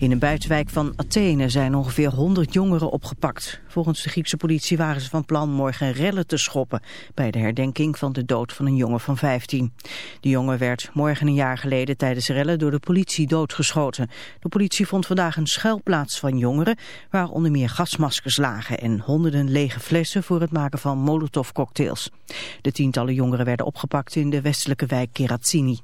In een buitenwijk van Athene zijn ongeveer 100 jongeren opgepakt. Volgens de Griekse politie waren ze van plan morgen rellen te schoppen... bij de herdenking van de dood van een jongen van 15. De jongen werd morgen een jaar geleden tijdens rellen door de politie doodgeschoten. De politie vond vandaag een schuilplaats van jongeren... waar onder meer gasmaskers lagen en honderden lege flessen... voor het maken van molotovcocktails. De tientallen jongeren werden opgepakt in de westelijke wijk Keratsini.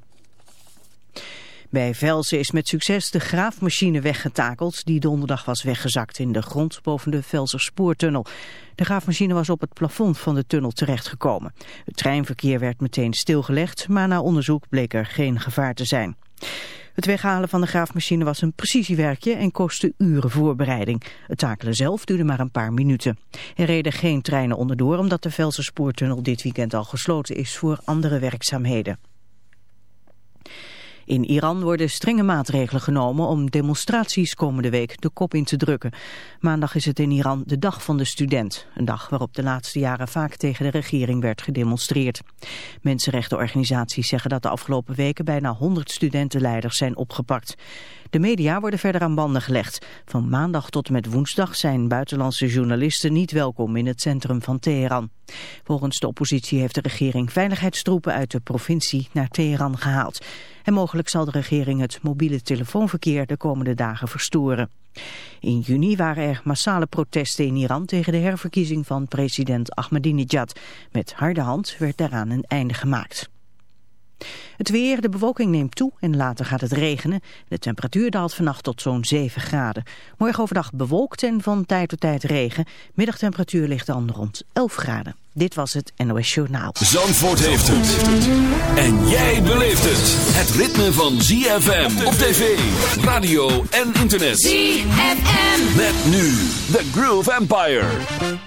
Bij Velsen is met succes de graafmachine weggetakeld die donderdag was weggezakt in de grond boven de Velser spoortunnel. De graafmachine was op het plafond van de tunnel terechtgekomen. Het treinverkeer werd meteen stilgelegd, maar na onderzoek bleek er geen gevaar te zijn. Het weghalen van de graafmachine was een precisiewerkje en kostte uren voorbereiding. Het takelen zelf duurde maar een paar minuten. Er reden geen treinen onderdoor omdat de Velser spoortunnel dit weekend al gesloten is voor andere werkzaamheden. In Iran worden strenge maatregelen genomen om demonstraties komende week de kop in te drukken. Maandag is het in Iran de dag van de student. Een dag waarop de laatste jaren vaak tegen de regering werd gedemonstreerd. Mensenrechtenorganisaties zeggen dat de afgelopen weken bijna 100 studentenleiders zijn opgepakt. De media worden verder aan banden gelegd. Van maandag tot en met woensdag zijn buitenlandse journalisten niet welkom in het centrum van Teheran. Volgens de oppositie heeft de regering veiligheidstroepen uit de provincie naar Teheran gehaald. En mogelijk zal de regering het mobiele telefoonverkeer de komende dagen verstoren. In juni waren er massale protesten in Iran tegen de herverkiezing van president Ahmadinejad. Met harde hand werd daaraan een einde gemaakt. Het weer, de bewolking neemt toe en later gaat het regenen. De temperatuur daalt vannacht tot zo'n 7 graden. Morgen overdag bewolkt en van tijd tot tijd regen. Middagtemperatuur ligt dan rond 11 graden. Dit was het NOS Journaal. Zandvoort heeft het. En jij beleeft het. Het ritme van ZFM op tv, radio en internet. ZFM. Met nu The Groove Empire.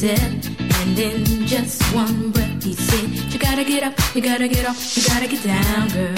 And in just one breath, he said, You gotta get up, you gotta get off, you gotta get down, girl.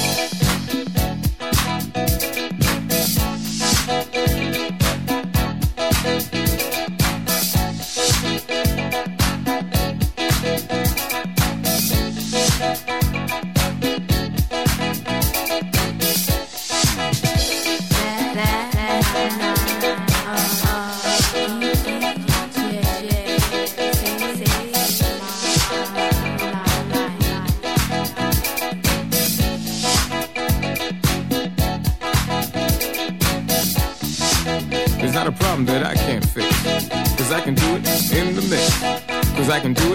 I can do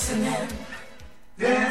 listening. Then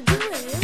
gotta do it.